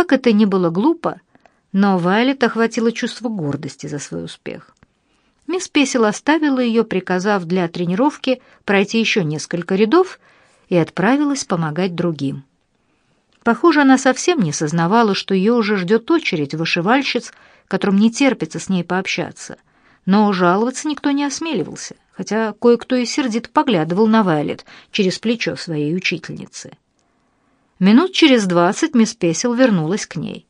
Как это ни было глупо, но Вайлет охватило чувство гордости за свой успех. Мисс Песел оставила ее, приказав для тренировки пройти еще несколько рядов, и отправилась помогать другим. Похоже, она совсем не сознавала, что ее уже ждет очередь вышивальщиц, которым не терпится с ней пообщаться. Но жаловаться никто не осмеливался, хотя кое-кто и сердито поглядывал на Вайлет через плечо своей учительницы. Минут через двадцать мисс Песел вернулась к ней.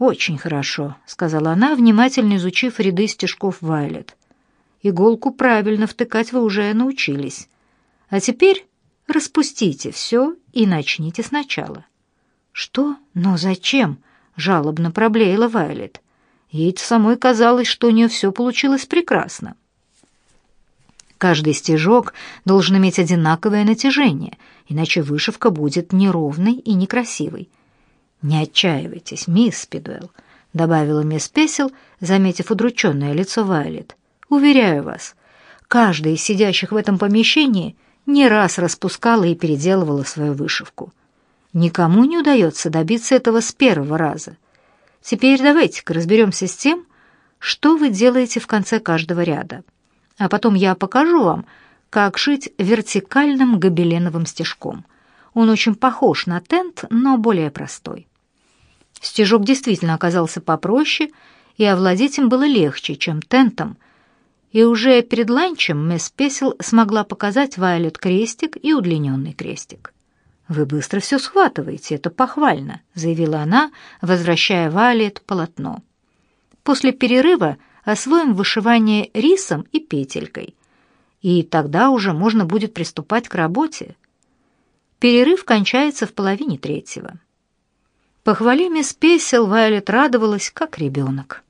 «Очень хорошо», — сказала она, внимательно изучив ряды стежков Вайлет. «Иголку правильно втыкать вы уже научились. А теперь распустите все и начните сначала». «Что? Но зачем?» — жалобно проблеяла Вайлет. Ей самой казалось, что у нее все получилось прекрасно. Каждый стежок должен иметь одинаковое натяжение, иначе вышивка будет неровной и некрасивой. «Не отчаивайтесь, мисс Спидуэлл», — добавила мисс Песел, заметив удрученное лицо Вайлет. «Уверяю вас, каждая из сидящих в этом помещении не раз распускала и переделывала свою вышивку. Никому не удается добиться этого с первого раза. Теперь давайте-ка разберемся с тем, что вы делаете в конце каждого ряда. А потом я покажу вам, как шить вертикальным гобеленовым стежком. Он очень похож на тент, но более простой. Стежок действительно оказался попроще, и овладеть им было легче, чем тентом, и уже перед ланчем мисс Песел смогла показать Вайлет крестик и удлиненный крестик. «Вы быстро все схватываете, это похвально», — заявила она, возвращая Вайлет полотно. «После перерыва освоим вышивание рисом и петелькой, и тогда уже можно будет приступать к работе. Перерыв кончается в половине третьего». Похвали мисс Песел, Вайлет радовалась, как ребенок.